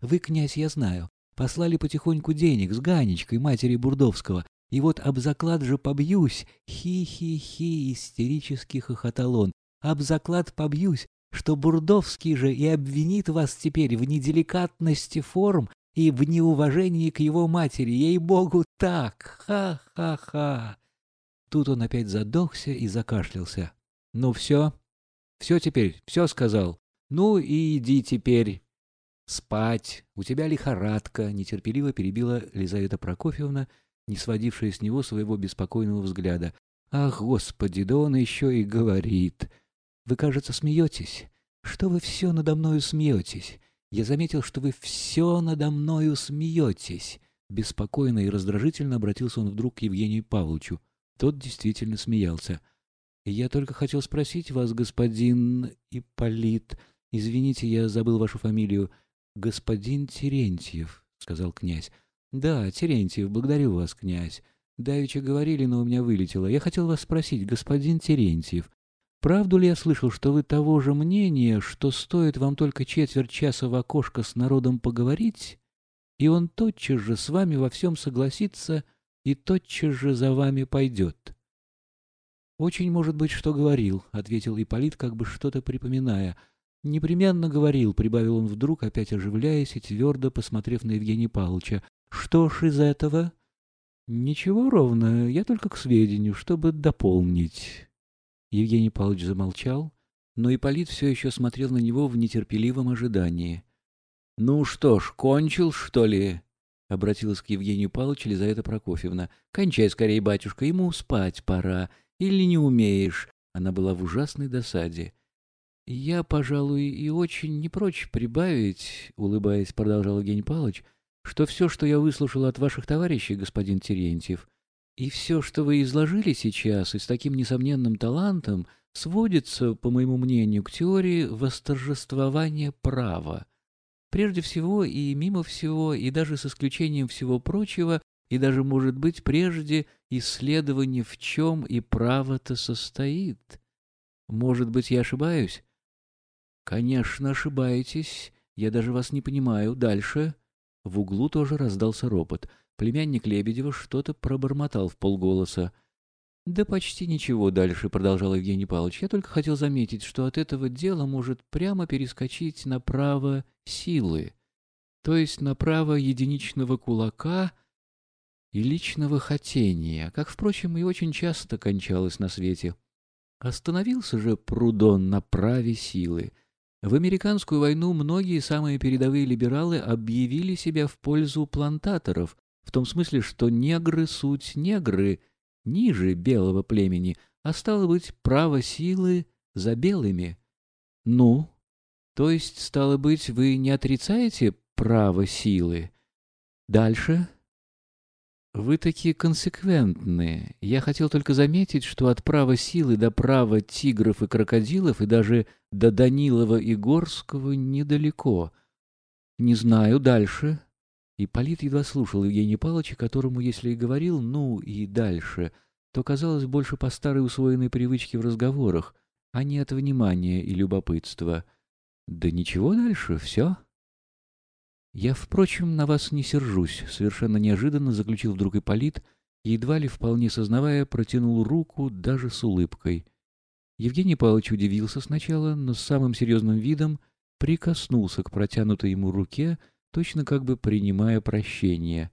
Вы, князь, я знаю, послали потихоньку денег с Ганечкой, матери Бурдовского, и вот об заклад же побьюсь. Хи-хи-хи, истерически хохотал он. Об заклад побьюсь, что Бурдовский же и обвинит вас теперь в неделикатности форм и в неуважении к его матери. Ей-богу, так! Ха-ха-ха!» Тут он опять задохся и закашлялся. «Ну все? Все теперь? Все сказал? Ну и иди теперь спать. У тебя лихорадка!» Нетерпеливо перебила Лизавета Прокофьевна, не сводившая с него своего беспокойного взгляда. «Ах, Господи, да он еще и говорит! Вы, кажется, смеетесь. Что вы все надо мною смеетесь? Я заметил, что вы все надо мною смеетесь!» Беспокойно и раздражительно обратился он вдруг к Евгению Павловичу. Тот действительно смеялся. «Я только хотел спросить вас, господин Ипполит, извините, я забыл вашу фамилию, господин Терентьев», — сказал князь. «Да, Терентьев, благодарю вас, князь. Давеча говорили, но у меня вылетело. Я хотел вас спросить, господин Терентьев, правду ли я слышал, что вы того же мнения, что стоит вам только четверть часа в окошко с народом поговорить, и он тотчас же с вами во всем согласится и тотчас же за вами пойдет?» «Очень может быть, что говорил», — ответил Ипполит, как бы что-то припоминая. «Непременно говорил», — прибавил он вдруг, опять оживляясь и твердо посмотрев на Евгения Павловича. Что ж из этого? Ничего ровно, я только к сведению, чтобы дополнить. Евгений Павлович замолчал, но Ипполит все еще смотрел на него в нетерпеливом ожидании. — Ну что ж, кончил, что ли? — обратилась к Евгению Павловичу Лизавета Прокофьевна. — Кончай скорее, батюшка, ему спать пора. Или не умеешь? Она была в ужасной досаде. — Я, пожалуй, и очень не прочь прибавить, — улыбаясь, продолжал Евгений Павлович, — что все, что я выслушал от ваших товарищей, господин Терентьев, и все, что вы изложили сейчас, и с таким несомненным талантом, сводится, по моему мнению, к теории восторжествования права. Прежде всего и мимо всего, и даже с исключением всего прочего, и даже, может быть, прежде исследование, в чем и право-то состоит. Может быть, я ошибаюсь? Конечно, ошибаетесь. Я даже вас не понимаю. Дальше. В углу тоже раздался ропот. Племянник Лебедева что-то пробормотал в полголоса. «Да почти ничего дальше», — продолжал Евгений Павлович. «Я только хотел заметить, что от этого дела может прямо перескочить на право силы, то есть на право единичного кулака и личного хотения, как, впрочем, и очень часто кончалось на свете. Остановился же Прудон на праве силы — в американскую войну многие самые передовые либералы объявили себя в пользу плантаторов, в том смысле, что негры — суть негры, ниже белого племени, а стало быть, право силы за белыми. Ну, то есть, стало быть, вы не отрицаете право силы? Дальше вы такие консеквентные. Я хотел только заметить, что от права силы до права тигров и крокодилов и даже до Данилова и Горского недалеко. Не знаю дальше. И Полит едва слушал Евгения Павловича, которому, если и говорил «ну» и «дальше», то казалось больше по старой усвоенной привычке в разговорах, а не от внимания и любопытства. Да ничего дальше, все. «Я, впрочем, на вас не сержусь», — совершенно неожиданно заключил вдруг Ипполит, едва ли вполне сознавая, протянул руку даже с улыбкой. Евгений Павлович удивился сначала, но с самым серьезным видом прикоснулся к протянутой ему руке, точно как бы принимая прощение.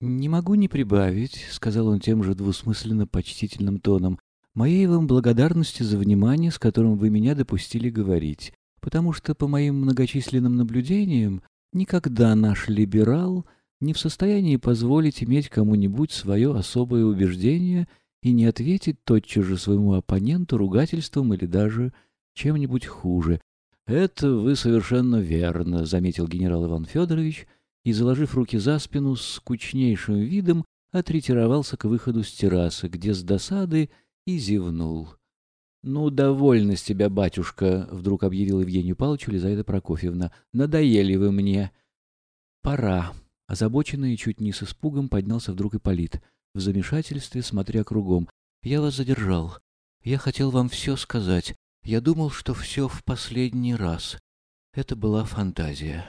«Не могу не прибавить», — сказал он тем же двусмысленно почтительным тоном, — «моей вам благодарности за внимание, с которым вы меня допустили говорить потому что, по моим многочисленным наблюдениям, никогда наш либерал не в состоянии позволить иметь кому-нибудь свое особое убеждение и не ответить тотчас же своему оппоненту ругательством или даже чем-нибудь хуже. «Это вы совершенно верно», — заметил генерал Иван Федорович, и, заложив руки за спину, с скучнейшим видом отретировался к выходу с террасы, где с досады и зевнул. «Ну, довольно с тебя, батюшка», — вдруг объявил Евгению Павловичу Лизавета Прокофьевна. «Надоели вы мне». «Пора». Озабоченный и чуть не с испугом поднялся вдруг Ипполит, в замешательстве, смотря кругом. «Я вас задержал. Я хотел вам все сказать. Я думал, что все в последний раз. Это была фантазия.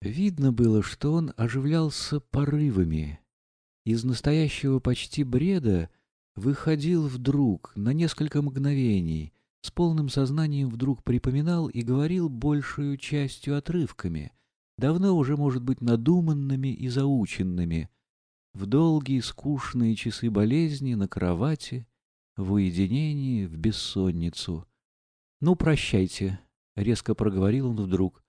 Видно было, что он оживлялся порывами. Из настоящего почти бреда выходил вдруг, на несколько мгновений, с полным сознанием вдруг припоминал и говорил большую частью отрывками, давно уже, может быть, надуманными и заученными, в долгие скучные часы болезни на кровати, в уединении, в бессонницу. «Ну, прощайте», — резко проговорил он вдруг.